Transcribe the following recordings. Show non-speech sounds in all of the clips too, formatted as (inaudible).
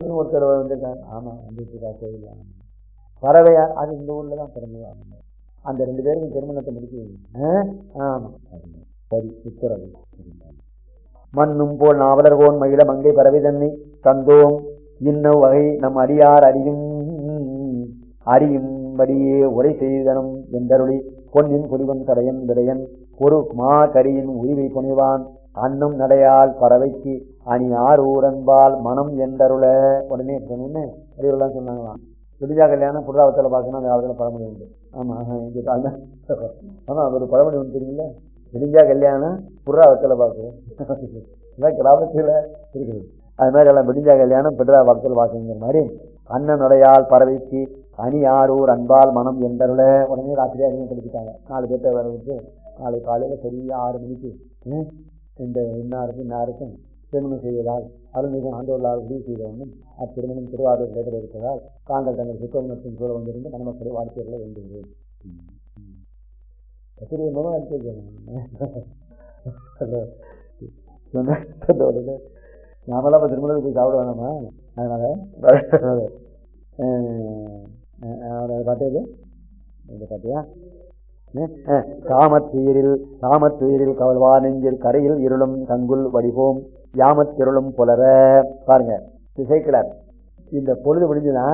ஒருத்தர் வந்திருக்காங்க. ஆமாம் வந்துருக்கா கோயில் பறவையார் அது இந்த ஊரில் தான் பிறந்தது. அந்த ரெண்டு பேருக்கும் திருமணத்தை முடிச்சு ஆமாம் சரி உத்தரவு. மண்ணும் போல் நாவலர்கோன் மயில மங்கை பறவை தன்னை தந்தோம். இன்ன வகை நம் அடியார் அறியும் அறியும்படியே உரை செய்தனம். என்றருளி பொன்னின் குடிவன் தடையன் விடையன். ஒரு மா கரியின் உரிவை புனைவான். அன்னும் நடையால் பறவைக்கு அணி ஆறு ஊரன்பால் மனம் என்றருள. உடனே சொன்னேன்னு அறிவுலாம் சொன்னாங்களாம் விடிஞ்சா கல்யாணம் புறாவத்தில் பார்க்கணும் அந்த காலத்தில் பழமொழி உண்டு. ஆமாம் இங்கே தான். ஆமாம் ஒரு பழமொழி உண்டு தெரியல விடிஞ்சா கல்யாணம் புறாவத்தில் பார்க்குறேன் இதான் கிராமத்தில் இருக்குது. அது மாதிரி எல்லாம் விடிஞ்சா கல்யாணம் பிடரா பக்கத்தில் பார்க்குங்கிற மாதிரி அண்ணன் நடையால் பறவைக்கு அணி ஆரூர் அன்பால் மனம் எந்தருள உடனே ராத்திரியாக அறிமுகப்படுத்திட்டாங்க நாலு பேர்த்த வர விட்டு நாளை காலையில் சரியாக ஆறு மணிக்கு இந்த இன்னாருக்கும் இன்னாருக்கும் திருமணம் செய்வதால் அருள்மிகு ஆண்டோர்களால் உதவி செய்தவனும் அத்திருமணம் திருவாரூர் நடைபெற இருப்பதால் தாங்கள் தங்கள் சுத்தமனத்தின் சூழ வந்திருந்து மணமக்களை வாழ்க்கைகளை வேண்டுகிறேன் நாமெல்லாம் இப்போ திருமணத்துக்கு போய் சாப்பிட வேணாமா? அதனால அவரை பார்த்தது இந்த பார்த்தியா காமத்துயிரில் காமத்துயிரில் கவல்வா நெஞ்சில் கரையில் இருளும் கங்குல் வடிவோம். யாமத்திருளும் புலர. பாருங்க திசைக்கிறார் இந்த பொழுது முடிஞ்சுன்னா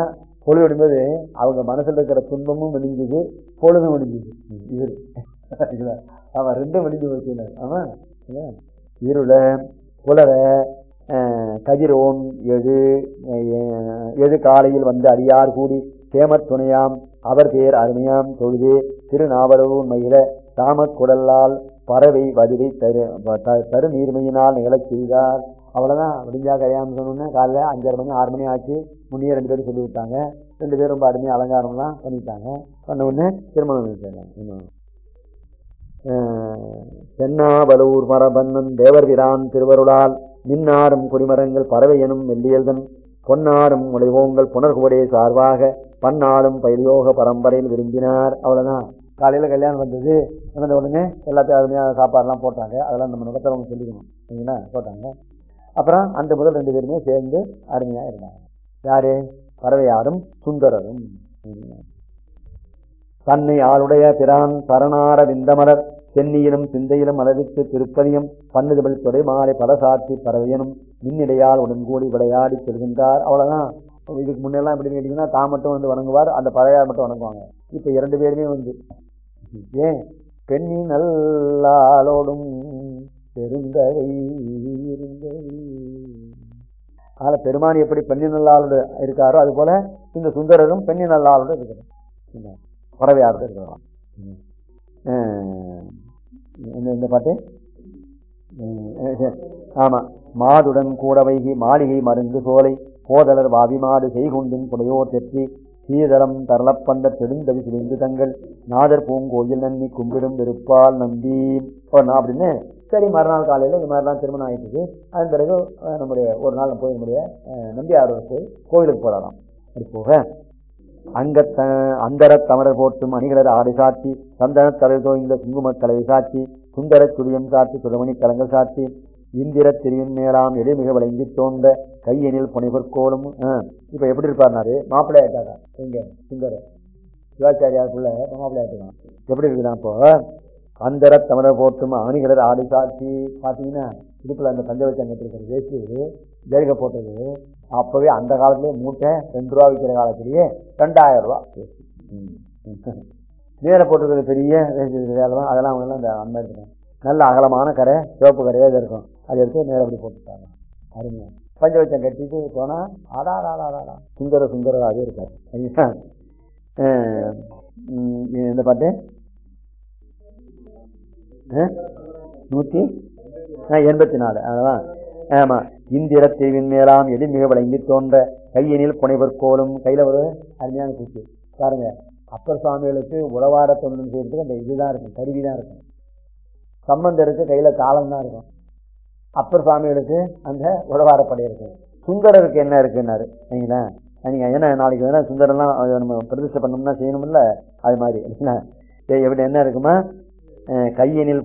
பொழுது விடும்போது அவங்க மனசில் இருக்கிற துன்பமும் முடிஞ்சுது பொழுதும் முடிஞ்சுது. இது அவன் ரெண்டும் முடிஞ்சு போச்சுனார் ஆமாம் இருள புலர அஹ், கதிரோன் எது எது காலையில் வந்து அடியார் கூடி சேமத் துணையாம் அவர் பேர் அருமையாம் தொழுது. திருநாவலூர்மையில தாமக்குடலால் குடலால் பறவை வதிவை தரு த- தரு நீர்மையினால் நிகழச் செய்தார். அவ்வளோதான் முடிஞ்சா கல்யாணம் சொன்னோன்னே காலைல அஞ்சரை மணி ஆறு மணி ஆச்சு. முன்னே ரெண்டு பேரும் சொல்லி விட்டாங்க ரெண்டு பேரும் ரொம்ப அருமையாக அலங்காரம்லாம் பண்ணிட்டாங்க. பண்ண உடனே திருமணம் பண்ணிட்டாங்க தென்னாவலூர் மரபன்னன் தேவர்பிரான் திருவருளால் மின்னாறும் குடிமரங்கள் பறவை எனும் வெள்ளியல்தன் பொன்னாரும் உழைவோங்கள் புனர்குவடே சார்பாக பன்னாலும் பயிலியோக பரம்பரையில் விரும்பினார். அவ்வளோதான் காலையில் கல்யாணம் வந்தது நடந்த உடனே எல்லாத்தையும் அருமையாக சாப்பாடுலாம் போட்டாங்க. அதெல்லாம் நம்ம நடத்துறவங்க சொல்லிக்கணும். சரிங்களா? போட்டாங்க. அப்புறம் அந்த முதல் ரெண்டு பேருமே சேர்ந்து அருமையாக இருந்தாங்க. யாரு? பறவையாரும் சுந்தரரும். தன்னை ஆளுடைய பிரான் பரணார விந்தமலர் சென்னியிலும் சிந்தையிலும் அளவிற்கு திருப்பதியும் பன்னுதமிழ் தொடை மாலை படசாத்தி பறவையனும் மின்னிடையால் உடன்கூடி விளையாடி செல்கின்றார். அவ்வளோதான் இதுக்கு முன்னெல்லாம் எப்படின்னு கேட்டிங்கன்னா தான் மட்டும் வந்து வணங்குவார் அந்த பழையார் மட்டும் வணங்குவாங்க. இப்போ இரண்டு பேருமே வந்து ஏன்? பெண்ணின் நல்லாளோடும் பெருந்தகை இருந்தகை அதில் பெருமான் எப்படி பெண்ணின் நல்லாளோடு இருக்காரோ அது போல் இந்த சுந்தரரும் பெண்ணின் நல்லாளோடு இருக்கிறார். பறவையாரோட இருக்கிறார். இந்த இந்த பாட்டு? ஆமாம் மாதுடன் கூட வைகி மாளிகை மருந்து சோலை. போதலர் வாவிமாடு செய்குண்டின் புடையோர் தெற்றி சீதளம் தரளப்பந்த தெடுந்தவி சிலிந்து தங்கள் நாதர் பூங்கோயில் நன்னி கும்பிடும் விருப்பால் நம்பி போனா அப்படின்னு சரி மறுநாள் காலையில் இந்த மாதிரிலாம் திருமணம் ஆயிட்டுது அதன் பிறகு நம்முடைய ஒரு நாள் போய் நம்முடைய அஹ், நம்பியாரூர் போய் கோயிலுக்கு போகலாம் அது போக அங்கத்த அந்தர தமரர் போட்டும் அணிகளர் ஆடை சாட்சி சந்தன தலை தோய்ந்த குங்குமக் கலவை சாட்சி சுந்தர சுழியம் சாட்சி சுடமணி கலங்கள் சாட்சி இந்திர திரியின் மேலாம் எளிமிக விளங்கி தோன்ற கையெனில் புனைவர்கோலும் இப்போ எப்படி இருப்பார்னாரு? மாப்பிள்ளை ஆயிட்டாரா? எங்க? சுந்தர. சிவாச்சாரியாருக்குள்ள மாப்பிள்ளை ஆயிட்டான் எப்படி இருக்குதான் இப்போ அந்தர தமிழர் போட்டும் அணிகளர் ஆடி சாட்சி பார்த்தீங்கன்னா இடுப்பில் அந்த பஞ்சவச்சங்கத்தில் இருக்கிற வேஷ்டி ஜெருக போட்டது. அப்போவே அந்த காலத்திலே மூட்டை ரெண்டு ரூபா விற்கிற காலத்திலேயே ரெண்டாயிரம் ரூபா. (laughs) மேலே போட்டிருக்கிறது பெரிய வேலை அதெல்லாம் அதெல்லாம் அவங்கெல்லாம் அந்த அந்த மாதிரி நல்ல அகலமான கரை சிவப்பு கரையாக இது இருக்கும். அது எடுத்து நேரம் அப்படி போட்டுட்டாங்க. அருமையாக பஞ்சவச்சம் கட்டிட்டு போனால் ஆடா ஆடா ஆடா சுந்தர சுந்தரராகவே இருக்கார். சரிங்களா இந்த பாட்டு? நூற்றி எண்பத்தி நாலு அதான் ஆமாம் இந்திர தீவின் மேலாம் எது மிக விளங்கி தோன்ற கையினில் புனைவர் கோலும் கையில் ஒரு அருமையான பூச்சி பாருங்க. அப்பர் சுவாமிகளுக்கு உழவார தொண்டு செய்யறதுக்கு அந்த இதுதான் இருக்கும். கருவி தான் இருக்கும். சம்பந்தருக்கு கையில் காலம்தான் இருக்கும். அப்பர் சுவாமிகளுக்கு அந்த உழவாரப்படை இருக்கு. சுந்தரருக்கு என்ன இருக்குன்னாரு சரிங்களா நீங்கள் ஏன்னா நாளைக்கு வேணால் சுந்தரெல்லாம் நம்ம பிரதிஷ்டை பண்ணோம்னா செய்யணும்ல? அது மாதிரி எப்படி என்ன இருக்குமா? கையினில்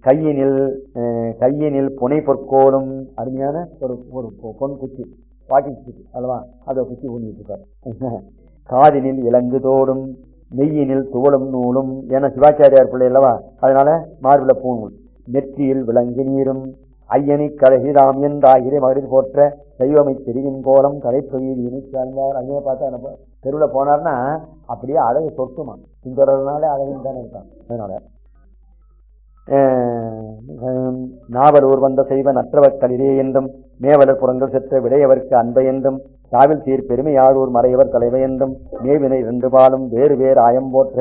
கையினில் கையினில் புனை பொற்கோளும் அருமையான ஒரு ஒரு பொ- பொன் குச்சி வாக்கிங் குச்சி அல்லவா அதை குச்சி ஊனிட்டு இருக்கார் காதினில் இலங்கு தோடும் மெய்யினில் துவளும் நூலும். என சிவாச்சாரியார் பிள்ளை அல்லவா? அதனால மார்பில பூநூல் நெற்றியில் விளங்கி நீரும். ஐயனை கழகிராம் என்றாகிரே மகளிர் போற்ற தெய்வமை தெரிவின் கோலம். கலைப்பகுதியினை சார்ந்தார். அங்கே பார்த்தா நம்ம தெருவில் போனார்னா அப்படியே அழகு சொட்டுமா? சுந்தரனாலே அழகின் தானே இருக்கான் அதனால நாவல் நாவலூர் வந்த செய்வ நற்றவக் என்றும் மேவலர் புறங்கள் செற்ற விடையவர்க்கு அன்பை என்றும் சாவில் சீர் பெருமையாளூர் மறையவர் தலைவை என்றும் மேவினை ரெண்டு பாலும் வேறு வேறு ஆயம் போற்ற.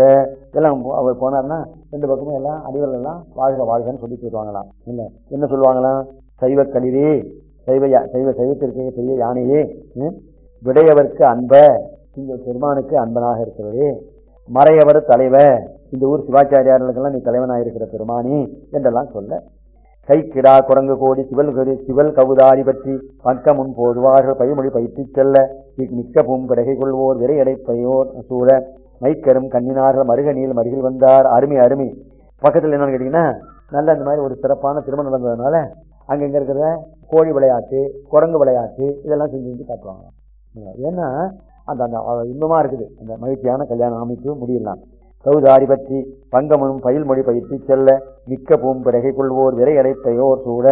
எல்லாம் அவர் போனார்னா ரெண்டு பக்கமும் எல்லாம் அடிவர்கள் எல்லாம் வாழ்க வாழ்கன்னு சொல்லி போயிடுவாங்களாம் இல்லை என்ன சொல்லுவாங்களாம் சைவ கழிவே சைவ சைவ சைவத்திற்கு பெரிய யானையே ம்? விடையவர்க்கு அன்ப இங்கே பெருமானுக்கு அன்பனாக இருக்கிறதே. மறையவர் தலைவர் இந்த ஊர் சிவாச்சாரியார்களுக்கெல்லாம் நீ தலைவனாக இருக்கிற பெருமானி என்றெல்லாம் சொல்ல கை கிடா குரங்கு கோடி சிவல் கரு- சிவல் கவுதாரி பற்றி பக்க முன் போதுவார்கள் பைமொழி பயிற்றுச் செல்ல மிக்க பூம் பிறகை கொள்வோர் விரையடைப்பையோர் சூழ மைக்கரும் கண்ணினார்கள் மருகனியில் மருகில் வந்தார். அருமை அருமை. பக்கத்தில் என்னன்னு கேட்டிங்கன்னா நல்ல இந்த மாதிரி ஒரு சிறப்பான திருமணம் நடந்ததுனால அங்கங்கே இருக்கிற கோழி விளையாட்டு குரங்கு விளையாட்டு இதெல்லாம் செஞ்சு செஞ்சு காட்டுவாங்க. ஏன்னா அந்த அந்த அஹ் இருக்குது. அந்த மகிழ்ச்சியான கல்யாண அமைப்பு முடியலாம். கௌதாரி பற்றி பங்கமும் பயில்மொழி பயிற்சி செல்ல மிக்க பூம்பிறகை கொள்வோர் விரை அடைத்தையோர் சூட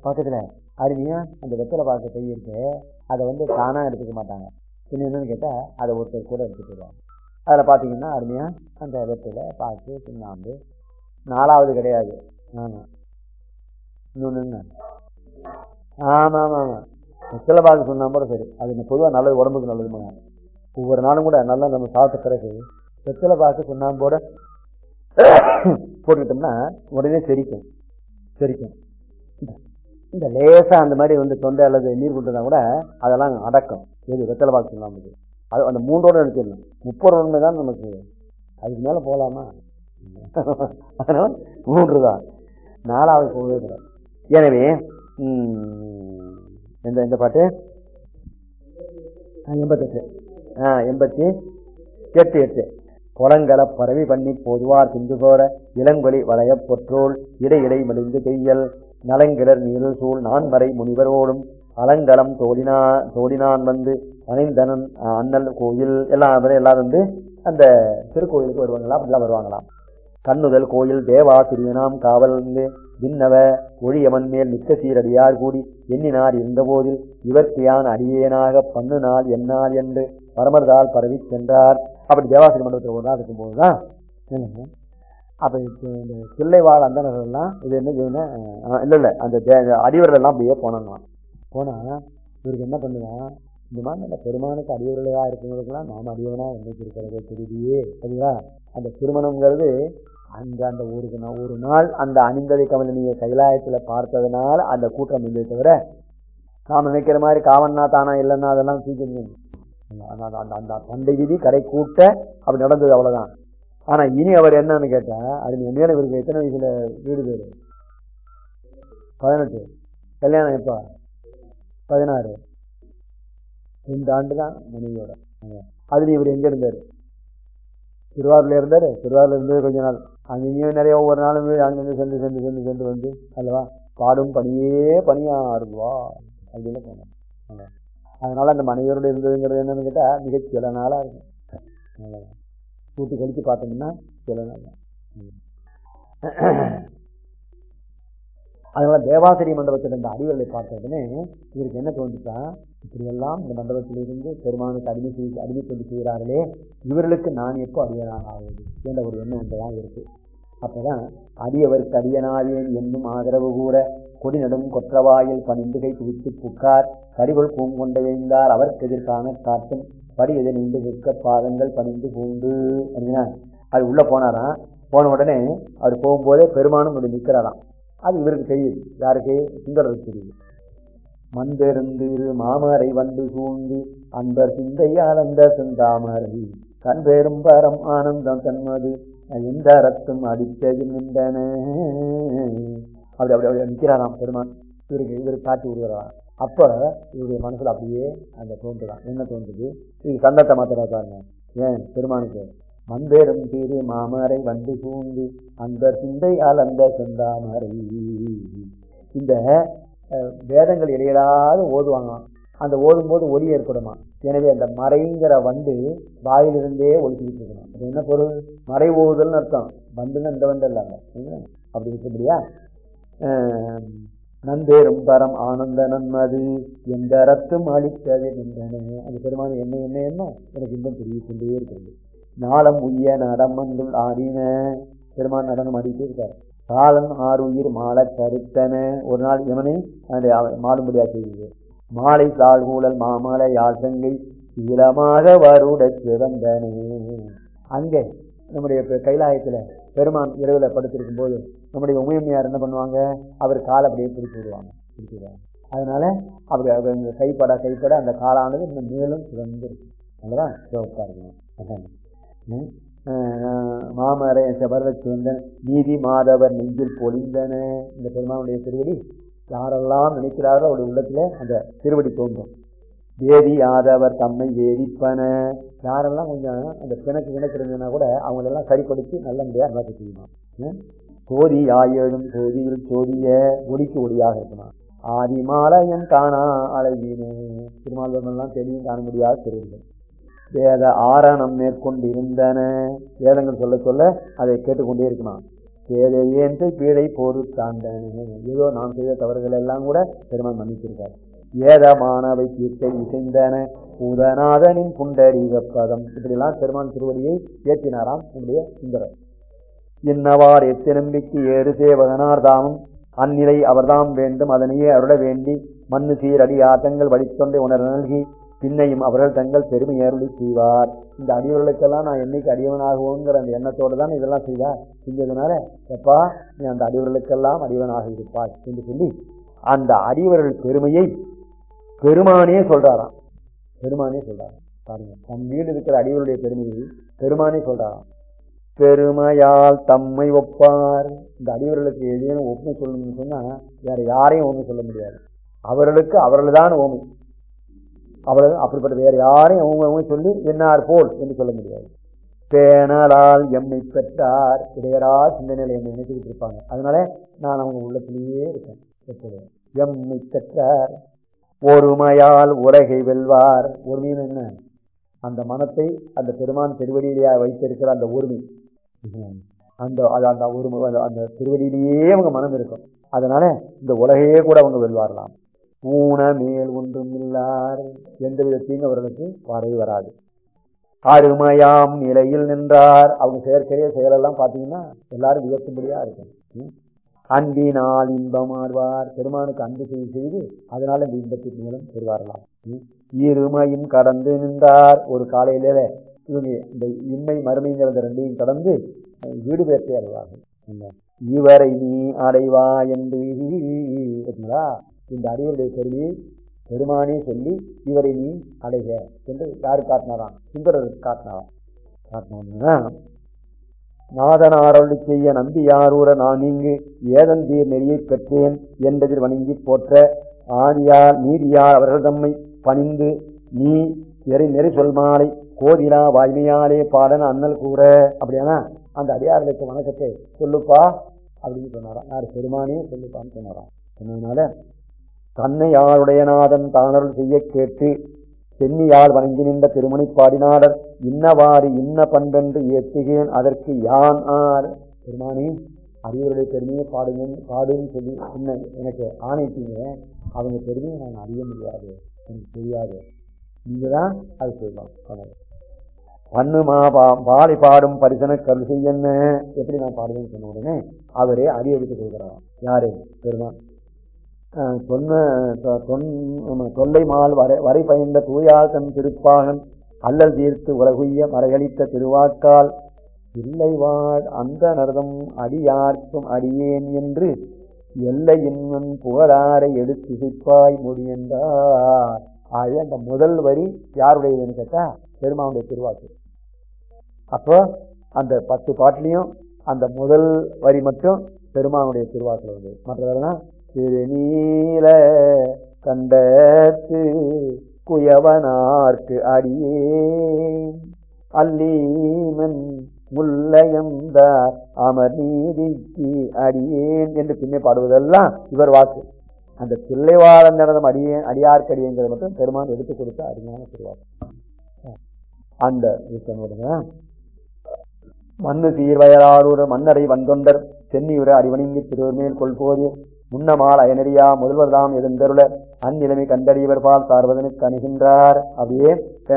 பக்கத்தில் அருமையா அந்த வெத்தலை பார்க்க பை இருக்கு. அதை வந்து தானாக எடுத்துக்க மாட்டாங்க. என்னென்னு கேட்டால் அதை ஒருத்தர் கூட எடுத்துக்கிடுவாங்க வருவாங்க. அதில் பார்த்தீங்கன்னா அருமையாக அந்த வெத்தலை பாக்கு சுண்ணாம்பு. நாலாவது கிடையாது. ஆமாம் இன்னொன்று ஆமாம் ஆமாம் ஆமாம் வெத்தலை பார்க்க சொன்னால் கூட சரி. அது பொதுவாக நல்லது உடம்புக்கு நல்லதுமாங்க ஒவ்வொரு நாளும் கூட நல்லா நம்ம சாப்பிட்ட பிறகு வெத்தலை சொன்னால் சுண்ணாம்போட போட்டுக்கிட்டோம்னா உடனே செரிக்கும். செரிக்கும். இந்த- இந்த அந்த மாதிரி வந்து தொண்டை அல்லது நீர் கொண்டுனா கூட அதெல்லாம் அடக்கம். எது வெத்தலை பாக்கு சொல்லாமல் அது அந்த மூன்றோட நினைச்சிடணும். முப்பது ஒன்று தான் நமக்கு. அதுக்கு மேலே போகலாமா (laughs) அதனால் மூன்று தான். நாலாவது போகவே கூடாது. எனவே இந்த எந்த எந்த பாட்டு? எண்பத்தெட்டு. எண்பத்தி எட்டு எட்டு. புலங்கல பரவி பண்ணி பொதுவார் சிந்து போற இளங்கொலி வளைய பொற்றோள் இடை இடை மடிந்து பெய்யல் நலங்கிடர் நீரில் சூழ் நான்மறை முனிவரோடும் அலங்கலம் தோடினா தோடினான் வந்து அனைந்தனன் அண்ணல் கோயில் எல்லாம் எல்லாரும் வந்து அந்த திருக்கோயிலுக்கு வருவாங்களாம் அப்படிலாம் வருவாங்களாம். கண்ணுதல் கோயில் தேவாசிரியனாம் காவல் வந்து விண்ணவ ஒழியவன் மேல் மிக்க சீரடியார் கூடி எண்ணினார் இருந்தபோதில் இவர்க்கு யான் அடியேனாக பண்ணு நாள் என்னால் என்று பரமர்தால் பரவி சென்றார். அப்படி தேவாசிரி மண்டபத்தில் ஒரு நாள் இருக்கும்போது தான் அப்போ இந்த சில்லைவாழ் அந்தனர்கள்லாம் இது என்ன செய்யணும் இல்லை இல்லை அந்த தே- அப்படியே போனாங்களாம். போனால் இவருக்கு என்ன பண்ணுவான்? இந்த மாதிரி நல்ல பெருமானுக்கு அடியவர்களாக இருக்கிறவங்களுக்குலாம் நாம் அடியவனாக இருந்துச்சிருக்கிறதே இருக்கிறது சரிங்களா? அந்த திருமணங்கிறது அந்த அந்த ஒரு நான் ஒரு நாள் அந்த அணிந்ததை கமலினியை கைலாயத்தில் பார்த்ததுனால அந்த கூட்டம் இல்லை தவிர நாம் நினைக்கிற மாதிரி காவன்னா தானா இல்லைன்னா அதெல்லாம் சீக்கிரம் அந்த அந்த அந்த அந்த விதி கடை கூட்ட அப்படி நடந்தது அவ்வளோதான் ஆனால் இனி அவர் என்னன்னு கேட்டால் அது நீ இவருக்கு எத்தனை வயசில் வீடு பேர்? பதினெட்டு. கல்யாணம் எப்போ? பதினாறு. ரெண்டு ஆண்டு தான் மனைவியோட அதுல இவர் எங்கே இருந்தார்? திருவாரூரில் இருந்தார். திருவாரூரில் இருந்தது கொஞ்ச நாள். அங்கேயும் நிறைய ஒவ்வொரு நாளும் அங்கேருந்து சென்று சென்று சென்று சென்று வந்து அல்லவா? பாடும் பணியே பணியாறுவா அப்படின்னு போனேன் அதனால் அந்த மனைவியரோடு இருந்ததுங்கிறது என்னன்னு கேட்டால் மிக சில நாளாக இருக்கும். கூட்டி கழித்து பார்த்தோம்னா சில நாள் அதனால் தேவாசிரி மண்டபத்தில் இந்த அடிவர்களை பார்த்த உடனே இவருக்கு என்ன தோன்றுச்சா? இப்படியெல்லாம் இந்த மண்டபத்தில் இருந்து பெருமானுக்கு அடிமை செய்து அடிமை கொண்டு செய்கிறார்களே இவர்களுக்கு நான் எப்போ அடியனாக ஆகுது என்ற ஒரு எண்ணம் என்றதாக இருக்குது அப்போ தான் அடியவருக்கு அடியனாவேன் என்னும் ஆதரவு கூற கொடி நடும் கொற்றவாயில் பணிந்து கை குவித்து புக்கார். கடிகொள் பூங்கொண்ட வைந்தார் அவருக்கு எதிர்காண காட்டும் படி எதிர் நின்று நிற்க பாதங்கள் பணிந்து பூண்டு அப்படின்னா அது உள்ளே போனாராம் போன உடனே அவர் போகும்போதே பெருமானும் இப்படி நிற்கிறாராம். அது இவருக்கு தெரியுது. யாருக்கு? சுந்தரருக்கு தெரியுது. மண்பெருந்திரு மாமரை வந்து சூழ்ந்து அன்பர் சிந்தையால் அந்த செந்தாமரை. கண் பெரும் பரம் ஆனந்தம் தன்மது எந்த ரத்தும் அடித்தது நின்றன. அப்படி அப்படி அப்படி நிற்கிறாராம் பெருமான். இவருக்கு இவர் காட்டி விடுகிறாராம் அப்போ இவருடைய மனசில் அப்படியே அந்த தோன்றுதான். என்ன தோன்றுது? இது சந்தத்தை மாத்திர பாருங்க. ஏன்? பெருமானுக்கு மண்பேரும் திரு மாமரை வண்டு பூண்டு அந்த சிந்தை அலந்த செந்தாமரை. இந்த வேதங்கள் இடையிலாது ஓதுவாங்க அந்த ஓதும்போது ஒலி ஏற்படுமா எனவே அந்த மறைங்கிற வந்து வாயிலிருந்தே ஒழிச்சுக்கிட்டு இருக்கணும் அது என்ன பொருள்? மறை ஓதுதல்னு அர்த்தம். வந்துன்னு இந்த வந்து இல்லாமல் அப்படி இருக்கபடியா நந்தேரும் பரம் ஆனந்த நன்மது. எந்த ரத்தும் அளித்தது நின்றன. அது பெருமான் என்ன என்ன என்ன? எனக்கு இன்பம் தெரிய கொண்டே இருக்கிறது. நாளம் உய்ய நடம் வந்து ஆடின. பெருமான் நடனம் ஆடிட்டே இருக்கார். காலன் ஆறு உயிர் மாலை கருத்தன. ஒரு நாள் இவனை மாடும்படியா செய்தது மாலை தாழ்கூழல் மாமலை யாழ்சங்கை. சீலமாக வருட சிறந்தனே. அங்கே நம்முடைய கைலாயத்தில் பெருமான் இரவில் படுத்திருக்கும் போது நம்முடைய உமையம்மையார் என்ன பண்ணுவாங்க? அவர் காலை அப்படியே பிடிச்சி விடுவாங்க. பிடிச்சி விடுவாங்க. அதனால அப்படி அவங்க கைப்பட கைப்பட அந்த காலானது இன்னும் மேலும் சிறந்திருக்கு அல்லவா சிவப்பாக இருக்கணும் மாமரை செபர்வச்சுவந்தன் நீதி மாதவர் நெஞ்சில் பொழிந்தன. இந்த பெருமானுடைய திருவடி யாரெல்லாம் நினைக்கிறாரோ அவருடைய உள்ளத்தில் அந்த திருவடி தோன்றும். வேதி ஆதவர் தம்மை வேதிப்பன யாரெல்லாம் கொஞ்சம் அந்த பிணக்கு கிணக்கு இருந்ததுன்னா கூட அவங்களெல்லாம் சரிப்படுத்தி நல்லபடியாக நடக்க செய்யணும். சோதி ஆயேழும் சோதியில் சோதிய ஒளிக்கு ஒளியாக இருக்கணும் ஆதிமாலயம் காணா அழகினே. திருமாவளவன்லாம் தெரியும் காண முடியாத திருவிழா வேத ஆரணம் மேற்கொண்டு இருந்தன வேதங்கள் சொல்ல சொல்ல அதை கேட்டுக்கொண்டே இருக்கணும் வேத பீழை போரு தாண்டன ஏதோ நாம் செய்த தவறுகள் எல்லாம் கூட பெருமான் மன்னித்திருக்கார் ஏதமானவை தீர்த்தை இசைந்தன. பூதநாதனின் புண்டரீகப்பதம் இப்படிலாம் பெருமான் திருவடியை ஏற்றினாராம் என்னுடைய சுந்தரர். இன்னவார் எத்திரும்பிக்கு ஏறு சேவகனார் தாமும் அந்நிலை அவர்தாம் வேண்டும். அதனையே அருள வேண்டி மண்ணு சீரடி ஆட்டங்கள் வழித்தொண்டை உணர் நல்கி பின்னையும் அவர்கள் தங்கள் பெருமை ஏருளி செய்வார். இந்த அடியவர்களுக்கெல்லாம் நான் என்னைக்கு அடியவனாகுவோங்கிற அந்த எண்ணத்தோடு தான் இதெல்லாம் செய்தார் செஞ்சதுனால எப்பா நீ அந்த அடியவர்களுக்கெல்லாம் அடியவனாக இருப்பாய் என்று சொல்லி அந்த அடியவர்கள் பெருமையை பெருமானே சொல்றாராம். பெருமானே சொல்றாராம். பாருங்க தம் வீடு இருக்கிற அடிவருடைய பெருமையை பெருமானே சொல்றாராம். பெருமையால் தம்மை ஒப்பார். இந்த அடிவர்களுக்கு எதையும் ஒப்புமை சொல்லணும்னு சொன்னா வேற யாரையும் ஒன்று சொல்ல முடியாது. அவர்களுக்கு அவர்கள்தான் ஓமை அவர்கள் அப்படிப்பட்ட வேறு யாரையும் அவங்க அவங்க சொல்லி என்னார் போல் என்று சொல்ல முடியாது. பேணலால் எம்மை பெற்றார். இடையரா சிந்தனையில் என்னை நினைச்சுக்கிட்டு இருப்பாங்க. அதனால நான் அவங்க உள்ளத்திலேயே இருக்கேன். எப்போது எம்மை பெற்றார். ஒருமையால் உலகை வெல்வார். ஒருமையின் என்ன? அந்த மனத்தை அந்த பெருமான் திருவடியிலேயே வைத்திருக்கிற அந்த ஒருமை அந்த அந்த ஒருமை அந்த திருவடியிலேயே அவங்க மனம் இருக்கும். அதனால இந்த உலகையே கூட அவங்க வெல்வாரலாம் ஊன மேல் ஒன்றும் இல்லார். எந்த விதத்தையும் அவர்களுக்கு வரவே வராது. அருமையாம் நிலையில் நின்றார். அவங்க செயற்கையே செயலெல்லாம் பார்த்தீங்கன்னா எல்லாரும் வியக்கும்படியா இருக்கும். அன்பினால் இன்பமாறுவார் பெருமானுக்கு அன்பு செய்து செய்து அதனால இந்த இன்பத்தின் மூலம் பெறுவாரலாம் இருமையும் கடந்து நின்றார். ஒரு காலையில இவங்க இந்த இன்மை மறுமைங்கிற இந்த ரெண்டையும் கடந்து வீடு பேர்த்தை அடைவார்கள். இவரை நீ அடைவா என்று. இந்த அறிவுரை சொல்லி பெருமானே சொல்லி இவரை நீ அடைக என்று யாரு காட்டினாராம்? சுந்தரர் காட்டினாராம். காட்டினா நாதனாரொழி செய்ய நம்பி யாரூர நான் இங்கு ஏதந்தீர் நெறியை பெற்றேன் என்பதில் வணங்கி போற்ற ஆதியார் நீதியார் அவர்கள் தம்மை பணிந்து நீ எரி நெறி சொல்மாலை கோதிலா வாய்மையாலே பாடன அண்ணல் கூற. அப்படியானா? அந்த அடியார்களுக்கு வணக்கத்தை சொல்லுப்பா அப்படின்னு சொன்னாராம். யார்? பெருமானே சொல்லுப்பான்னு சொன்னாராம். சொன்னதுனால தன்னை யாருடைய நாதன் தானருள் செய்ய கேட்டு சென்னியால் வணங்கி நின்ற திருமணி பாடினாளர் இன்னவாறு இன்ன பண்பென்று ஏற்றுகிறேன் அதற்கு யான் ஆர்? பெருமானி அரியவருடைய பெருமையை பாடுங்க பாடுன்னு சொல்லி என்ன எனக்கு ஆணைத்தீங்க அவங்க பெருமையை நான் அறிய முடியாது எனக்கு தெரியாது. நீங்கள் தான் அது சொல்லலாம் பண்ணுமா பா பாடி பாடும் பரிசன கருசை என்ன? எப்படி நான் பாடுவேன்னு சொன்ன உடனே அவரே அறிய எடுத்து கொடுக்குறான் யாரு? பெருமான். சொன்ன தொல்லை மால் வரை வரை பயந்த தூயாசன் திருப்பாகன் அல்லல் தீர்த்து உலகுய்ய மறையளித்த திருவாக்கால் இல்லை வாழ் அந்த நரதம் அடியார்க்கும் அடியேன் என்று எல்லை இன்னும் புகழாரை எடுத்திசைப்பாய் முடியென்றார். ஆகவே அந்த முதல் வரி யாருடையதுன்னு கேட்டால் பெருமாவுடைய திருவாக்கு. அப்போ அந்த பத்து பாட்டிலையும் அந்த முதல் வரி மட்டும் பெருமானுடைய திருவாக்கில் வந்து மற்றதெல்லாம் திருநீல கண்டத்து குயவனார்க்கு அடியேன். அல்லீமன் முல்லையந்தார் அமர் நீதிக்கு அடியேன் என்று பின்னே பாடுவதெல்லாம் இவர் வாக்கு. அந்த தில்லைவாழம் நடனம் அடிய அடியார்க்கடிங்கிறத மட்டும் பெருமான் எடுத்து கொடுத்த அருமையான திருவாக்கு. அந்த ஈசனோடுங்க மண்ணு சீர்வயலாரூர் மன்னரை வந்தொண்டர் சென்னியுற அடிவணிந்து திருவர்மேல் கொள்போது. முன்னமால் முதல்வர் ராம் எழுந்தருள அந்நிலைமை கண்டறியவர் பால் சார்வதனுக்கு அணுகின்றார். அப்படியே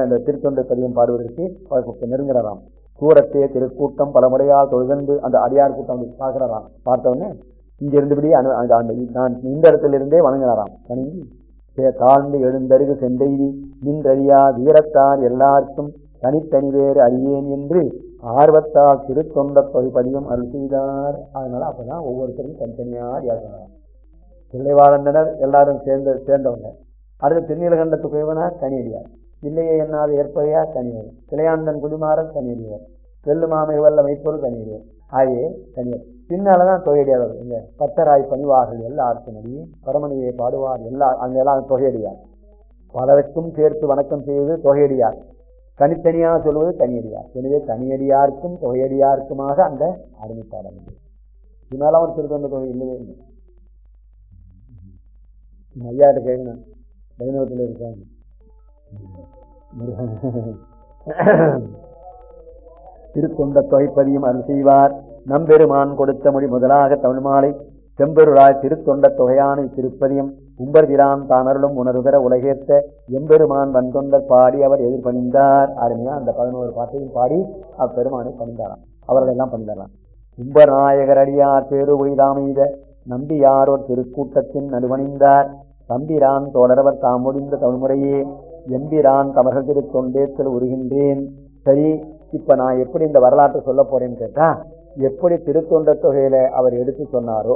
அந்த திருத்தொண்டர் பதியம் பாடுவதற்கு நெருங்குறாராம். தூரத்தே திருக்கூட்டம் பலமுறையால் தொழுதந்து அந்த அடியார் கூட்டம் பார்க்கிறாராம். பார்த்தவொடனே இங்க அனு அந்த நான் இந்த இடத்துல இருந்தே வணங்குறாராம் தாழ்ந்து எழுந்தருகு செந்தெய்தி நின்றறியா வீரத்தார் எல்லாருக்கும் தனித்தனி வேறு அறியேன் என்று ஆர்வத்தால் திருத்தொண்ட பதிப்பதிகம் அருள் செய்தார். அதனால அப்பதான் ஒவ்வொருத்தரும் தனித்தனியாக யாசனார் பிள்ளைவாழந்தனர் எல்லாரும் சேர்ந்து சேர்ந்தவங்க அடுத்து திருநீலகண்டத்து குயவனார் கனியடியார். இல்லையே என்னாத ஏற்பகையார் தனியர் கிளையாந்தன் குடிமாறன் கனியடியார். வெள்ளு மாமை வல்ல மைப்பொருள் கனியடியார். ஆகிய தனியர் பின்னால்தான் தொகையடியார் இங்க பத்தராய் பணிவார்கள் எல்லாருக்கும் பரமணியை பாடுவார் எல்லா அங்கே எல்லாம் தொகையடியார். பலருக்கும் சேர்த்து வணக்கம் செய்வது தொகையடியார். தனித்தனியாக சொல்வது தனியடியார் எனவே தனியடியாருக்கும் தொகையடியாருக்குமாக அந்த அருமைப்பாடம் இது. இதனால அவன் திருத்தொண்ட தொகை இல்லையே இல்லை. ஐயாட்ட கேட்கணும் டைனவத்தில் இருக்காங்க. திருத்தொண்ட தொகைப்பதியும் அருள் செய்வார். நம்பெருமான் கொடுத்த மொழி முதலாக தமிழ் மாலை. செம்பெருளாய் திருத்தொண்ட தொகையான திருப்பதியம் உம்பர்பிரான் தானருளும் உணர்வுகிற உலகேற்ற எம்பெருமான் வன்கொண்டர் பாடி அவர் எதிர்பணிந்தார் அருமையாக அந்த பதினோரு பாட்டையும் பாடி அப்பெருமானை பணிந்தாராம். அவர்களெல்லாம் பணிந்தாராம். கும்பநாயகரடியார் அடியார் பேரு ஒய்தாமைத நம்பியாரோர் திருக்கூட்டத்தின் நடுவணிந்தார். தம்பிரான் தொடரவர் தாம் முடிந்த தமிழ்முறையே. எம்பிரான் தமர்கள் திருத்தொண்டேத்தில் உருகின்றேன். சரி இப்போ நான் எப்படி இந்த வரலாற்றை சொல்ல போறேன்னு கேட்டால் எப்படி திருத்தொண்ட தொகையில் அவர் எடுத்து சொன்னாரோ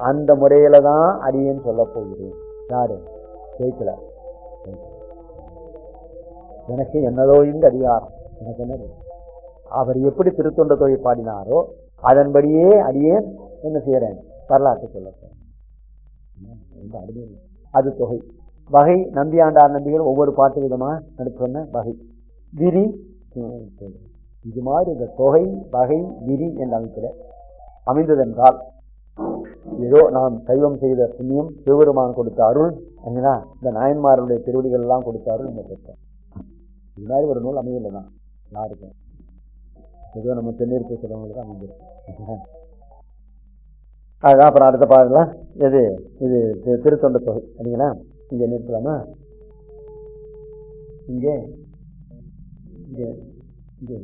அந்த முறையில் தான் அடியேன்னு சொல்ல போகிறேன். யாரு? ஜெயிக்கல. எனக்கு என்னதோ இந்த அதிகாரம். எனக்கு என்ன அவர் எப்படி திருத்தொண்ட தொகை பாடினாரோ அதன்படியே அடியேன் என்ன செய்கிறேன் வரலாற்றை சொல்ல போறேன். அது தொகை. வகை நம்பியாண்டார் நம்பிகள் ஒவ்வொரு பாட்டு விதமாக நடத்தி வகை. விரி இது மாதிரி இந்த தொகை வகை விரி என்ற அமைப்பில் அமைந்ததென்றால் ஏதோ நாம் சைவம் செய்த புண்ணியம் சிவபெருமான் கொடுத்த அருள் என்னன்னா இந்த நாயன்மாருடைய திருவடிகள் எல்லாம் கொடுத்த அருள் நம்ம பெற்றோம். இது மாதிரி ஒரு நூல் அமையலை தான் யாருக்கும் ஏதோ நம்ம சென்னையில் பேசுறவங்களுக்கு அமைஞ்சிருக்கு. அதுதான் அப்புறம் அடுத்த பாருங்களா எது? இது திருத்தொண்ட தொகை. சரிங்களா? இங்கே நிறுத்தலாமா? இங்கே. இங்கே. இங்கே.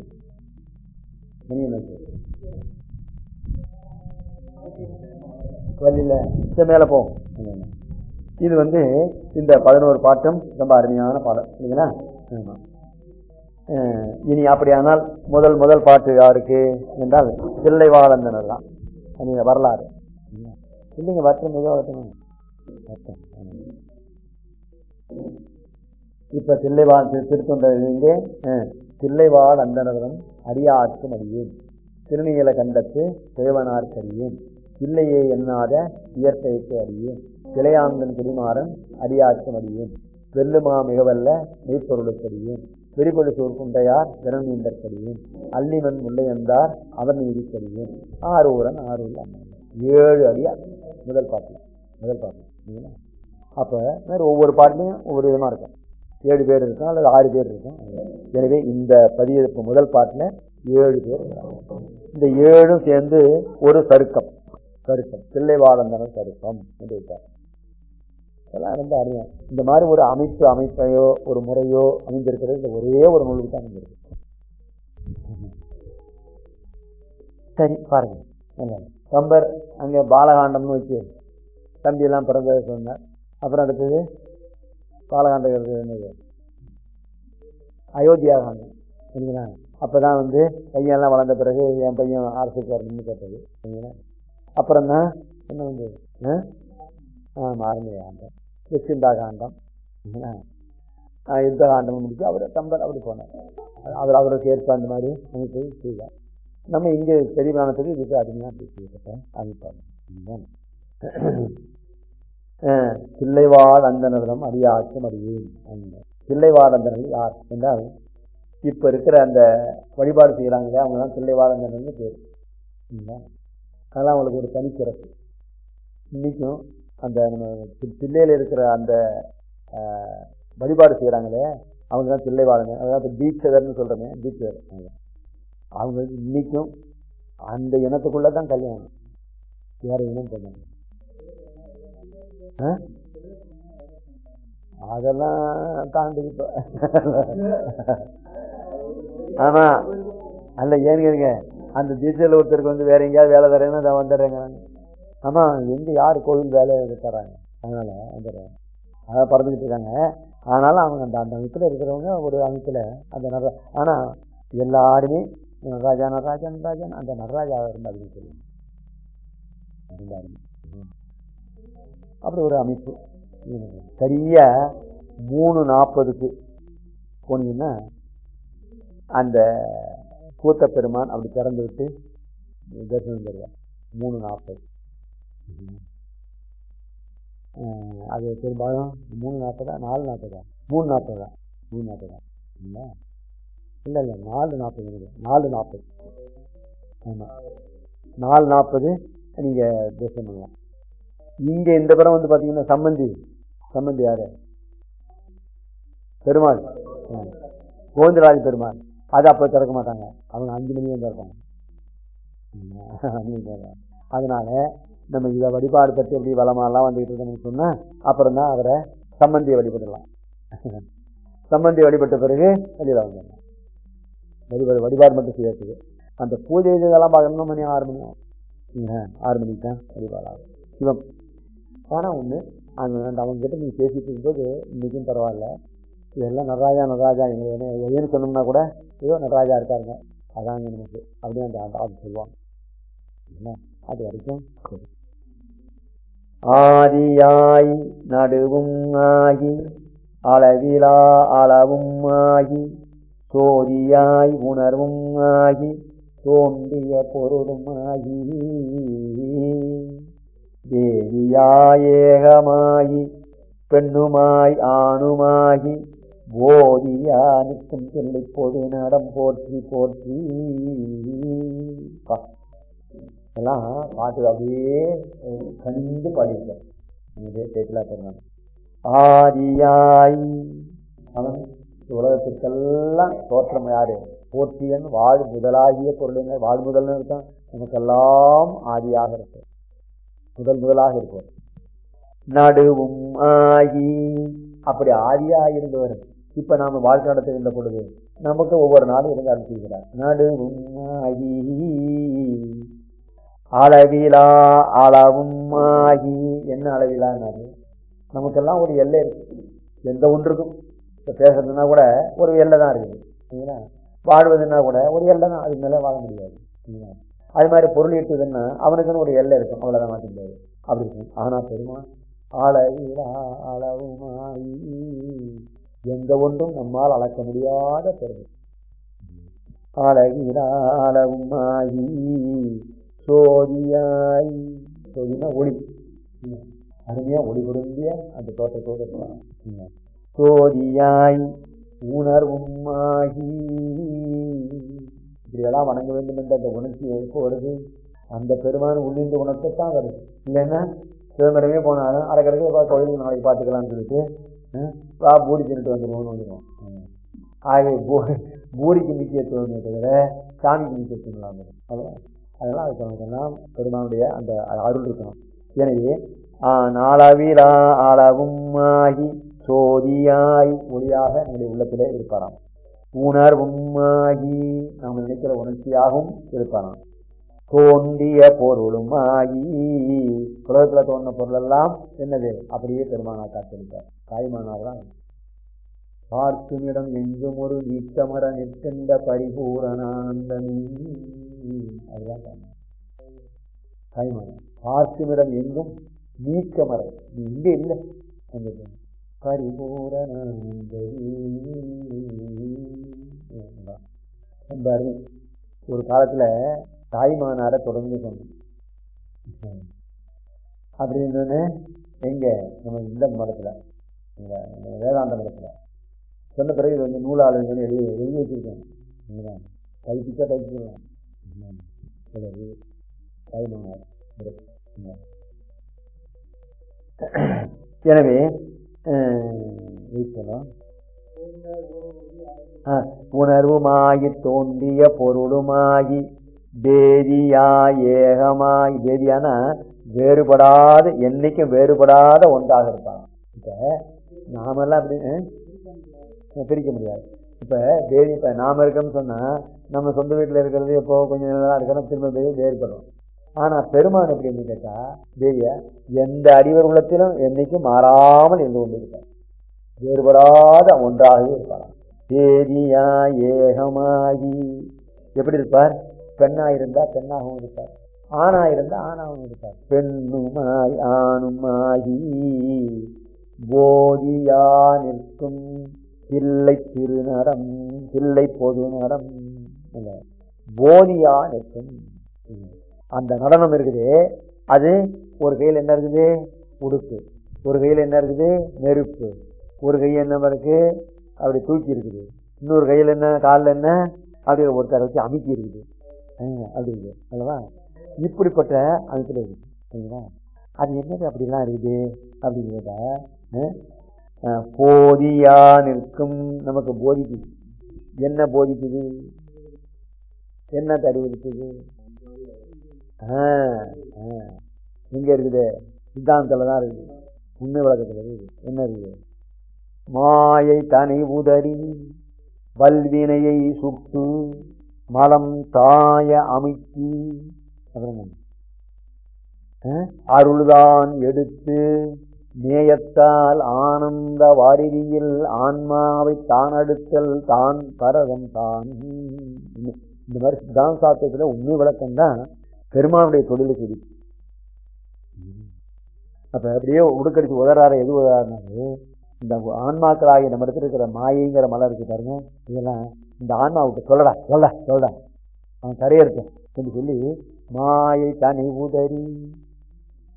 வழியில் இந்த மேலே போகும் இது வந்து இந்த பதினோரு பாட்டும் ரொம்ப அருமையான பாடம் இல்லைங்களா ஆமாம் இனி அப்படியானால் முதல் முதல் பாட்டு யாருக்கு? என்றால் தில்லைவாழந்தனர் தான் வரலாறு. இல்லைங்க வட்டம் மிக வட்டம் வட்டம் இப்ப தில்லைவாழ் திருத்தொண்டே தில்லைவாழ் அந்தனவரம் அடியார்க்கும் அறியேன் திருநீல கண்டத்து தேவனார்க்கறியேன் இல்லையே எண்ணாத இயற்கைக்கு அறியேன் கிளையாந்தன் குடிமாறன் அடியார்க்கும் அறியேன் வெல்லுமா மிகவல்ல மெய்ப்பொருளுக்கடியேன் வெறிபொழு சூர்குண்டையார் விரல் நீண்டற்கடியேன் அல்லிமன் முல்லையந்தார் அவர் நீதிக்கடியேன் ஆரூரன் ஆரூர் அண்ணன் ஏழு அடியார். முதல் பாட்டில் முதல் பாட்டில் அப்போ மாதிரி ஒவ்வொரு பாட்டிலையும் ஒவ்வொரு விதமாக இருக்கும். ஏழு பேர் இருக்கும் அல்லது ஆறு பேர் இருக்கும் எனவே இந்த பதிவு முதல் பாட்டில் ஏழு பேர் இந்த ஏழும் சேர்ந்து ஒரு சருக்கம் சருக்கம் தில்லைவாழந்தன சருக்கம் என்று வைத்தார். ரொம்ப அறியும் இந்த மாதிரி ஒரு அமைப்பு அமைப்பையோ ஒரு முறையோ அமைந்திருக்கிறது. இந்த ஒரே ஒரு நூலுக்கு தான் அமைந்திருக்கு. சரி பாருங்க. கம்பர் அங்கே பாலகாண்டம்னு வச்சு தம்பியெல்லாம் பிறந்ததை சொன்னார் அப்புறம் அடுத்தது பாலகாண்டம் என்னது அயோத்தியா காண்டம் சரிங்களா அப்போ தான் வந்து பையன்லாம் வளர்ந்த பிறகு என் பையன் அரசுக்கு வரணும்னு கேட்டது சரிங்களா அப்புறம் தான் என்ன வந்து ஆமாம் ஆரம்பிய காண்டம் கிருஷ்ணந்தா காண்டம் யுத்த காண்டம் முடிச்சு அவர் தம்பர் அப்படி போனார். அவர் அவருக்கு ஏற்ப அந்த மாதிரி அமைப்பு செய்தார் நம்ம இங்கே பெரிய பிராணத்துக்கு இதுக்கு அருமையாக பேசிக்கிட்ட அமைப்பாங்க தில்லைவாழ் அந்தனரிடம் அடியாக்கும் அறியேன் அந்த தில்லைவாழ் யார் என்றால் இப்போ இருக்கிற அந்த வழிபாடு செய்கிறாங்களே அவங்க தான் தில்லைவாழ் அந்தனர்னு பேர். அதெல்லாம் அவங்களுக்கு ஒரு தனிச்சிறப்பு. இன்றைக்கும் அந்த நம்ம தில்லையில் இருக்கிற அந்த வழிபாடு செய்கிறாங்களே அவங்க தான் தில்லைவாழங்க அதாவது தீட்சகர்னு சொல்கிறோமே தீட்சகர் அவங்க. இன்னைக்கும் அந்த இனத்துக்குள்ள தான் கல்யாணம். வேற இனம் கல்யாணம். ஆ? அதெல்லாம் தாண்டி இப்போ. ஆமா. அல்ல ஏன்னு கேளுங்க? அந்த திசையில் ஒருத்தருக்கு வந்து வேற எங்கேயாவது வேலை தரேன்னு அதை வந்துடுறேங்க ஆமா எங்க யார் கோவில் வேலை தராங்க? அதனால வந்துடுறாங்க அதான் பறந்துக்கிட்டு இருக்காங்க. ஆனாலும் அவங்க அந்த அந்த அமைப்பில் இருக்கிறவங்க ஒரு அமைப்பில் அந்த ஆனால் எல்லாருமே நடராஜா நடராஜா நடராஜன் அந்த நடராஜா இருந்தாருன்னு சொல்லுவாங்க இருந்தாருங்க அப்படி ஒரு அமைப்பு. சரியா மூணு நாற்பதுக்கு போனீங்கன்னா அந்த கூத்த பெருமான் அப்படி திறந்து விட்டு தரிசனம் தருவார். மூணு நாற்பது. அது பெரும்பாலும் மூணு நாற்பதா? நாலு நாற்பதா? மூணு நாற்பதா? மூணு நாற்பதா? இல்லை இல்லை இல்லை நாலு நாற்பது இருக்குது. நாலு நாற்பது. ஆமாம் நாலு நாற்பது நீங்கள் தரிசனம் பண்ணலாம். இங்கே இந்த படம் வந்து பார்த்தீங்கன்னா சம்மந்தி. சம்மந்தி யார்? பெருமாள். ம். கோவிந்தராஜ் பெருமாள். அது அப்போ திறக்க மாட்டாங்க. அவங்க அஞ்சு மணி வந்து திறப்பாங்க. அதனால் அதனால நம்ம இதை வழிபாடு பற்றி எப்படி வளமாலாம் வந்துக்கிட்டு இருக்கணும்னு சொன்னால் அப்புறம் தான் அவரை சம்மந்தியை வழிபடலாம். சம்மந்தியை வழிபட்ட பிறகு வெளியில் வந்துடலாம். வழிபாடு வழிபாடு மட்டும் செய்யறதுக்கு அந்த பூஜை இதெல்லாம் பார்க்கணும்னா மணி ஆறு மணி ஆகும். ஆறு மணிக்கு தான் வழிபாடாகும். சிவம். ஆனால் ஒன்று அந்த அவங்ககிட்ட நீங்கள் பேசிட்டு இருக்கும்போது இன்றைக்கும் பரவாயில்ல. இதெல்லாம் நடராஜா நடராஜா எங்கள் என்ன எதுன்னு சொன்னோம்னா கூட ஏதோ நடராஜா இருக்காருங்க. அதாங்க நமக்கு அப்படின்னு அந்த ஆள் சொல்லுவாங்க. என்ன? அது வரைக்கும் ஆதியாய் நடுவும் ஆகி அளவிலா அளவும் ஆகி சோதியாய் உணர்வும் ஆகி தோன்றிய பொருளும் ஆகி. தேவியாயேகமாகி பெண்ணுமாய் ஆணுமாகி போதியா நிற்கும் பிள்ளை பொது நடம் போற்றி போற்றி. பா. இதெல்லாம் பாட்டு அப்படியே அஹ், கனிந்து இதே கேட்கலா பெருமாள் ஆதியாய் அவன் உலகத்திற்கெல்லாம் தோற்றம் யாரு? போற்றியன் வாழ் முதலாகிய பொருளுங்க வாழ் முதல்னு இருக்கான் நமக்கெல்லாம் ஆதியாக இருக்கும் முதல் முதலாக இருக்கும் நடுவும் ஆகி. அப்படி ஆதியாக இருந்தவர். இப்ப நாம வாழ்க்கை நடத்துகின்ற பொழுது நமக்கு ஒவ்வொரு நாளும் இருந்து அனுப்பிக்கிறார் நடுவும் ஆகி. அளவிலா அளவும் ஆகி. என்ன அளவிலான்னாரு நமக்கெல்லாம் ஒரு எல்லை இருக்கு. எந்த ஒன்றுக்கும். இப்போ பேசுறதுன்னா கூட ஒரு எல்லை தான் இருக்குது. சரிங்களா வாழ்வதுன்னா கூட ஒரு எல்லை தான். அதுக்கு மேலே வாழ முடியாது. சரிங்களா அது மாதிரி பொருள் ஈட்டுதுன்னா அவனுக்குன்னு ஒரு எல்லை இருக்கும். அவ்வளோதான் மாற்ற முடியாது. அப்படி இருக்கும். ஆனால் பெருமா அளவிலா அளவுமாயி. எந்த ஒன்றும் நம்மால் அளக்க முடியாத பெருமை. அழகிலா அளவுமாயி. சோதியாய். சோதினா ஒளி. அருமையாக ஒளி பொருந்திய அந்த தோட்டத்தோடு இருக்கலாம் சோதியாய் உணர்வும் ஆகி இப்படியெல்லாம் வணங்க வேண்டும் என்ற அந்த உணர்ச்சி எதுக்கு வருது? அந்த பெருமான உள்ளிந்த உணர்த்தைத்தான் வருது. இல்லைன்னா சிதம்பரமே போனாலும் அரைக்கடைக்கு பா நாளைக்கு பார்த்துக்கலாம்னு சொல்லிட்டு வா பூரி தின்னுட்டு வந்துடுவோம்னு வந்துடுவோம் ஆகவே பூ பூரிக்கு முக்கியத்துவம் தவிர சாமிக்கு முக்கியத்துவம் இல்லாமல் இருக்கும். அதெல்லாம் அதுக்கு பெருமானுடைய அந்த அருள் இருக்கணும். எனவே நாளவிலா ஆளாவும் ஆகி சோதியாய் ஒளியாக நம்முடைய உள்ளத்திலே இருப்பாராம். உணர்வுமாகி நாம் நினைக்கிற உணர்ச்சியாகவும் இருப்பாராம். தோன்றிய பொருளும் ஆகி உலகத்தில் தோன்ற பொருளெல்லாம் என்னது? அப்படியே பெருமானார் காத்திருப்பார் தாய்மானார் தான் பார்க்குமிடம் எங்கும் ஒரு நீட்டமர நிற்கின்ற பரிபூரணானந்தமே அதுதான் தாய்மானார். தாய்மானார் பார்க்குமிடம் எங்கும் நீக்கமர நீ இங்கே இல்லை. அங்கே போ. ரொம்ப அருமை ஒரு காலத்தில் தாய்மானாரை தொடர்ந்து சொன்னோம் அப்படி இருந்தோன்னு எங்க? நம்ம இந்த மதத்தில் வேதாந்த மதத்தில். சொன்ன பிறகு இது வந்து நூலாளர்கள் எழுதி எழுதி வச்சிருக்காங்க. தைப்பிச்சா கைப்பிச்சா கைப்பிடலாம் தாய்மானார் எனவே உணர்வுமாயி உணர்வுமாகி தோன்றிய பொருளுமாகி பேதியா ஏகமாய் பேதியானா வேறுபடாத என்னைக்கும் வேறுபடாத ஒன்றாக இருப்பாங்க இப்ப நாமெல்லாம் அப்படி பிரிக்க முடியாது இப்ப வேதி இப்ப நாம இருக்கோம்னு சொன்னா நம்ம சொந்த வீட்டில் இருக்கிறது எப்போ கொஞ்சம் நல்லா இருக்கிறோம் திரும்ப பேதி வேறுபடும் ஆனால் பெருமான் எப்படின்னு கேட்டால் தேவிய எந்த அறிவர் உள்ளத்திலும் என்றைக்கும் மாறாமல் இருந்து கொண்டிருப்பார் வேறுபடாத ஒன்றாகவே இருப்பார். தேதியா ஏகமாகி. எப்படி இருப்பார்? பெண்ணாக இருந்தால் பெண்ணாகவும் இருப்பார். ஆணாக இருந்தால் ஆணாகவும் இருப்பார். பெண்ணுமாய் ஆணுமாகி போதியா நிற்கும் பிள்ளை திருநடம் பிள்ளை பொது நடம் போதியா நிற்கும் அந்த நடனம் இருக்குது. அது ஒரு கையில் என்ன இருக்குது? உடுப்பு. ஒரு கையில் என்ன இருக்குது? நெருப்பு. ஒரு கையில் என்ன இருக்கு? அப்படி தூக்கி இருக்குது. இன்னொரு கையில் என்ன? காலில் என்ன? அப்படி ஒருத்தரை வச்சு அமுக்கி இருக்குது. ஆ, அப்படி இருக்குது. அல்லவா? இப்படிப்பட்ட அமைப்பில் இருக்குது. சரிங்களா அது என்னது அப்படிலாம் இருக்குது? அப்படிங்கிறத போதியா நிற்கும் நமக்கு போதிக்குது. என்ன போதிக்குது? என்ன தருவிக்குது இங்கே இருக்குது? சித்தாந்தத்தில் தான் இருக்குது. உண்மை விளக்கத்தில் இருக்குது. என்ன இருக்குது? மாயை தனி உதறி வல்வினையை சுட்டு மலம் தாய அமைக்கி அப்புறம் அருள்தான் எடுத்து நேயத்தால் ஆனந்த வாரிதியில் ஆன்மாவை தான் அடுத்தல் தான் பரதம் தான். இந்த மாதிரி சித்தாந்த சாத்தியத்தில் உண்மை விளக்கம் தான் பெருமானுடைய தொழிலை செடி. அப்போ அப்படியே உடுக்கடிச்சு உதறாரு எது உதறாருனாரு இந்த ஆன்மாக்களாகிய நம்ம இடத்துல இருக்கிற மாயைங்கிற மலை இருக்கு பாருங்க. இதெல்லாம் இந்த ஆன்மாவுக்கு சொல்லடா சொல்லடா சொல்லடா. அவன் கரையறுக்கும் என்று சொல்லி மாயை தனி உதறி.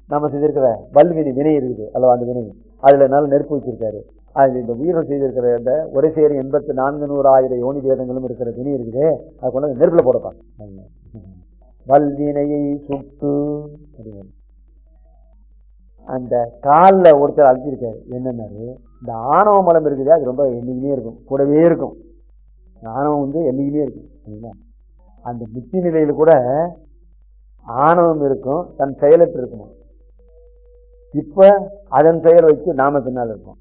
நம்ம செய்திருக்கிற வல்வினை வினை இருக்குது அல்லவா அந்த வினை? அதில் நல்ல நெருப்பு வச்சிருக்காரு. அது இந்த உயிரம் செய்திருக்கிற இந்த ஒரு சேரி எண்பத்து நான்கு நூறு ஆயிரம் யோனி வேதங்களும் இருக்கிற வினை இருக்குது. அதை கொண்டு நெருப்பில் போடப்பாங்க வல்வினையை சுட்டு அந்த காலில் ஒருத்தர் அழிச்சிருக்காரு. என்னன்னாரு? இந்த ஆணவ மலம் இருக்குது அது ரொம்ப என்னைக்குமே இருக்கும். கூடவே இருக்கும். ஆணவம் வந்து என்றைக்குமே இருக்கும். சரிங்களா? அந்த முத்தி நிலையில் கூட ஆணவம் இருக்கும் தன் செயலற்று இருக்குமா? இப்போ அதன் செயல் வச்சு நாம பின்னால் இருக்கோம்.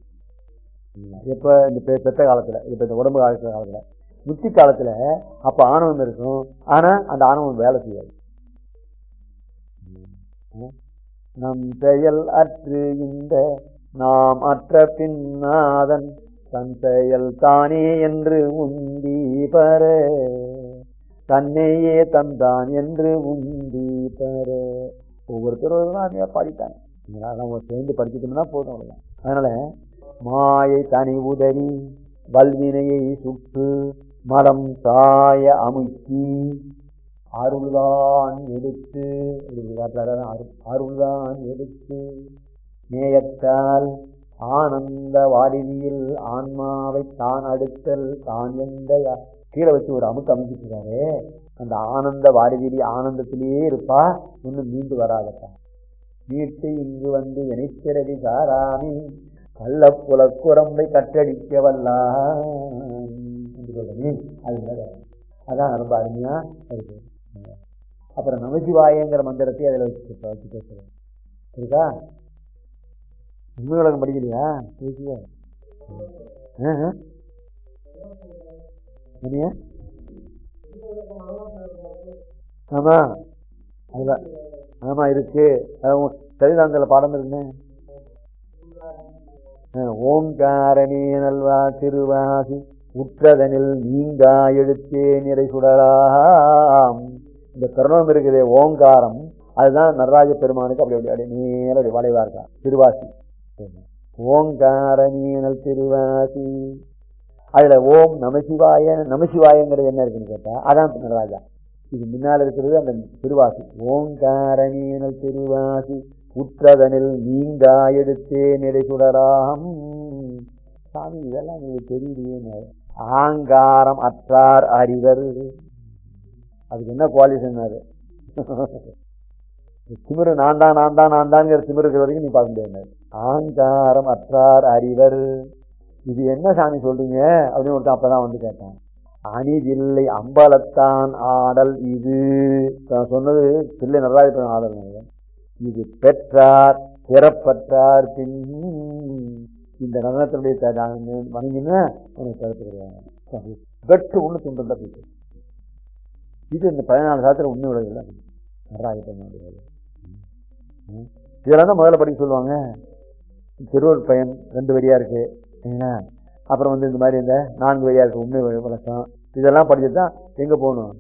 இப்போ இந்த பெ- பெத்த காலத்தில் இப்போ இந்த உடம்பு காலத்தில் காலத்தில் முத்தி காலத்தில் அப்போ ஆணவம் இருக்கும். ஆனால் அந்த ஆணவம் வேலை செய்யாது. நம் செயல் அற்று இந்த நாம் அற்ற பின்னாதன் தன் செயல் தானே என்று உந்தி பர. தன்னையே தந்தான் என்று உந்தி பர. ஒவ்வொருத்தரும் அதையா பாடிட்டாங்க. நம்ம சேர்ந்து படிச்சுட்டோம்னா போதும் அவ்வளோதான் அதனால் மாயை தனி உதவி வல்வினையை சுட்டு மலம் தாய அமுக்கி அருள்தான் எடுத்து அருள்தான் எடுத்து நேயத்தால் ஆனந்த வாரிதியில் ஆன்மாவை தான் அடுத்தல் தான் எந்த கீழே வச்சு ஒரு அமுக்கு அமைச்சிருக்காரு. அந்த ஆனந்த வாரிதியில் ஆனந்தத்திலேயே இருப்பா இன்னும் மீண்டு வராதப்பா. மீட்டு இங்கு வந்து இணைக்கிறது சாராமி கள்ளப்புல குரம்பை கட்டடிக்க வல்லா. என்று அது அதான் ரொம்ப அருமையாக இருக்கு. அப்புறம் நமச்சிவாயங்கிற மந்திரத்தை அதில் வச்சு வச்சு பேசுகிறேன் இருக்கா உண்மை உலகம் படிக்கலையா பேசுங்க ஆமாம் அதில் ஆமாம் இருக்குது இருக்கு சரிதாந்தில் பாடம் இருக்குன்னு ஓங்காரணே நல்வா திருவாசி. உற்றதனில் நீங்கா எழுத்தே நிறை சுடலாம் இந்த பிரணவம் இருக்குதே ஓங்காரம். அதுதான் நடராஜ பெருமானுக்கு அப்படி அப்படி அப்படி நேர அப்படி வளைவா இருக்கா. திருவாசி. ஓங்கார நீனல் திருவாசி. அதில் ஓம் நமசிவாய நமசிவாயங்கிறது என்ன இருக்குன்னு கேட்டால் அதான் நடராஜா. இது முன்னால் இருக்கிறது அந்த திருவாசி. ஓங்கார நீனல் திருவாசி. உற்றதனில் நீங்கா எடுத்தே நிறை சுடராம் சாமி இதெல்லாம் எங்களுக்கு தெரியலையேன்னு ஆங்காரம் அற்றார் அறிவர். அதுக்கு என்ன குவாலிஃபிகேஷன் அது? திமிரு நான் தான் நான் தான் நான் தான்ங்கிற திமிரு இருக்கிற வரைக்கும் நீ பார்க்க முடியாது. ஆங்காரம் அற்றார் அறிவர். இது என்ன சாமி சொல்றீங்க? அப்படின்னு ஒருத்தன் அப்பதான் வந்து கேட்டான். அணிதில்லை அம்பலத்தான் ஆடல் இது. நான் சொன்னது பிள்ளை நடராஜன் ஆடல் இது பெற்றார் சிறப்பற்றார் பின் இந்த நடனத்தினுடைய நான் வணங்கினா உனக்கு கருத்துக்கிறாங்க வெட்டு ஒன்று துண்டு போயிட்டு. இது இந்த பதினாலு காலத்தில் உண்மை உலகில் நடராஜன் இதெல்லாம் தான் முதல்ல படிக்க சொல்லுவாங்க. திருவள்ளுவர் பயன் ரெண்டு வரியாக இருக்குது சரிங்களா? அப்புறம் வந்து இந்த மாதிரி இந்த நான்கு வரியாக இருக்குது உண்மை வழி- இதெல்லாம் படிச்சுட்டு தான் எங்கே போகணும்?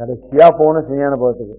கடைசியாக போகணும் சரியான போகிறதுக்கு